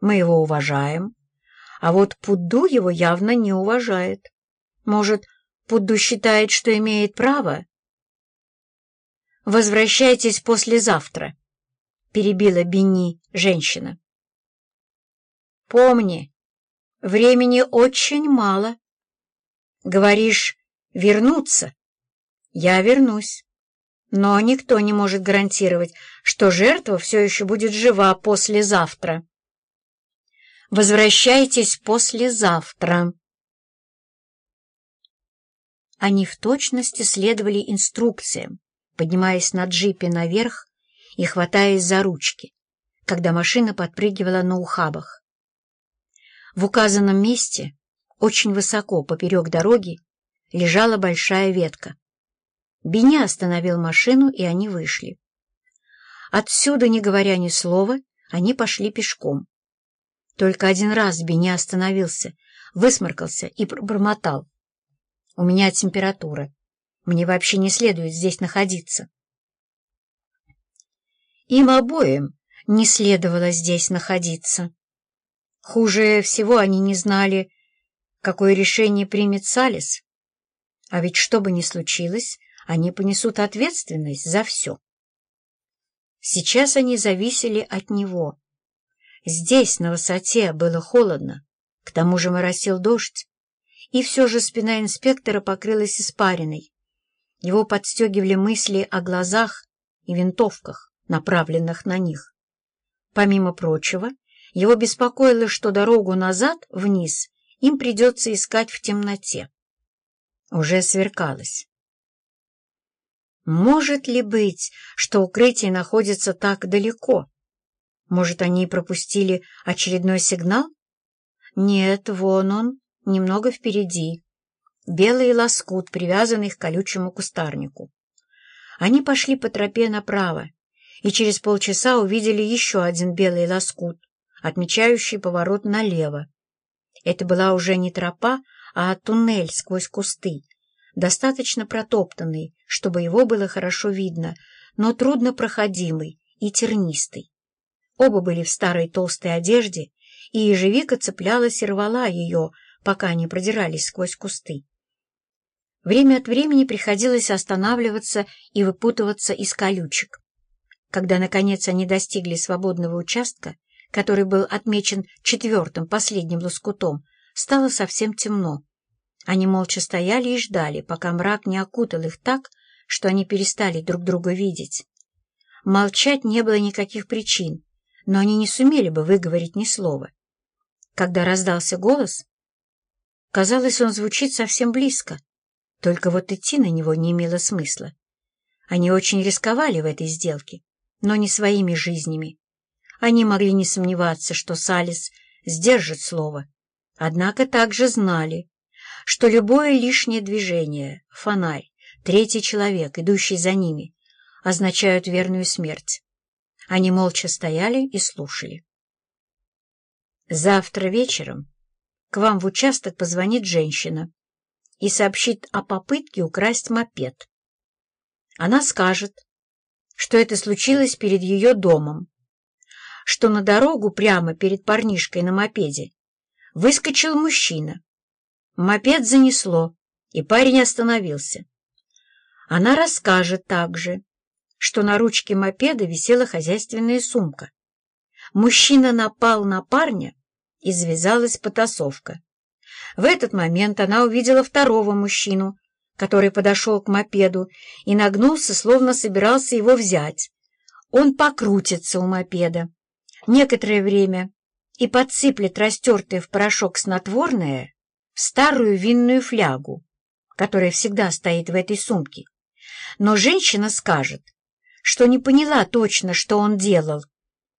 Мы его уважаем, а вот Пудду его явно не уважает. Может, Пудду считает, что имеет право? «Возвращайтесь послезавтра», — перебила Бенни женщина. «Помни, времени очень мало. Говоришь, вернуться? Я вернусь. Но никто не может гарантировать, что жертва все еще будет жива послезавтра. Возвращайтесь послезавтра. Они в точности следовали инструкциям, поднимаясь на джипе наверх и хватаясь за ручки, когда машина подпрыгивала на ухабах. В указанном месте, очень высоко поперек дороги, лежала большая ветка. Беня остановил машину, и они вышли. Отсюда, не говоря ни слова, они пошли пешком. Только один раз Беня остановился, высморкался и пробормотал. «У меня температура. Мне вообще не следует здесь находиться». Им обоим не следовало здесь находиться. Хуже всего они не знали, какое решение примет Салис. А ведь что бы ни случилось, они понесут ответственность за все. Сейчас они зависели от него. Здесь, на высоте, было холодно, к тому же моросил дождь, и все же спина инспектора покрылась испариной. Его подстегивали мысли о глазах и винтовках, направленных на них. Помимо прочего, его беспокоило, что дорогу назад, вниз, им придется искать в темноте. Уже сверкалось. Может ли быть, что укрытие находится так далеко? Может, они пропустили очередной сигнал? Нет, вон он, немного впереди. Белый лоскут, привязанный к колючему кустарнику. Они пошли по тропе направо и через полчаса увидели еще один белый лоскут, отмечающий поворот налево. Это была уже не тропа, а туннель сквозь кусты, достаточно протоптанный, чтобы его было хорошо видно, но труднопроходимый и тернистый. Оба были в старой толстой одежде, и ежевика цеплялась и рвала ее, пока они продирались сквозь кусты. Время от времени приходилось останавливаться и выпутываться из колючек. Когда, наконец, они достигли свободного участка, который был отмечен четвертым, последним лоскутом, стало совсем темно. Они молча стояли и ждали, пока мрак не окутал их так, что они перестали друг друга видеть. Молчать не было никаких причин, но они не сумели бы выговорить ни слова. Когда раздался голос, казалось, он звучит совсем близко, только вот идти на него не имело смысла. Они очень рисковали в этой сделке, но не своими жизнями. Они могли не сомневаться, что Салис сдержит слово, однако также знали, что любое лишнее движение, фонарь, третий человек, идущий за ними, означают верную смерть. Они молча стояли и слушали. Завтра вечером к вам в участок позвонит женщина и сообщит о попытке украсть мопед. Она скажет, что это случилось перед ее домом, что на дорогу прямо перед парнишкой на мопеде выскочил мужчина, Мопед занесло, и парень остановился. Она расскажет также, что на ручке мопеда висела хозяйственная сумка. Мужчина напал на парня, и завязалась потасовка. В этот момент она увидела второго мужчину, который подошел к мопеду и нагнулся, словно собирался его взять. Он покрутится у мопеда некоторое время и подсыплет растертое в порошок снотворное, старую винную флягу, которая всегда стоит в этой сумке. Но женщина скажет, что не поняла точно, что он делал,